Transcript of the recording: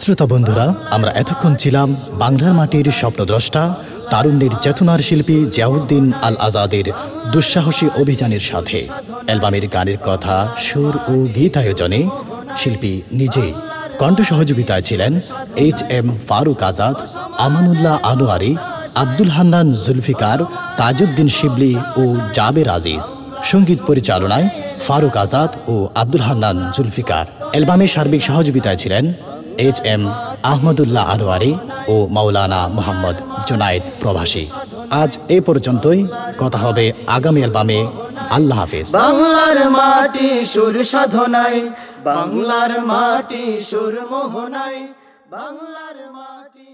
শ্রোতা বন্ধুরা, আমরা এতক্ষণ ছিলাম বাংলার মাটির স্বপ্নদ্রষ্টা, তারুণ্যের চেতনার শিল্পী জিয়াউদ্দিন আল আজাদের দুঃসাহসী অভিযানের সাথে। অ্যালবামের গানের কথা, সুর ও গীত আয়োজনে শিল্পী নিজেই কণ্ঠ সহযোগিতায় ছিলেন এইচ এম ফারুক আজাদ, আমানুল্লাহ আনোয়ারি, আব্দুল হান্নান জুলফিকার, তাজউদ্দিন শিবলি ও জাবের আজিজ। সংগীত পরিচালনায় ফারুক আজাদ ও আব্দুল হান্নান জুলফিকার। অ্যালবামের সার্বিক সহযোগিতায় ছিলেন এইচ এম আহমদুল্লাহ আনোয়ারি ও মাওলানা মোহাম্মদ জুনায়েদ প্রভাসী আজ এ পর্যন্তই, কথা হবে আগামী অ্যালবামে। আল্লাহ হাফিজ। বাংলার মাটি সুর সাধনায়, বাংলার মাটি সুর মোহনায়, বাংলার মাটি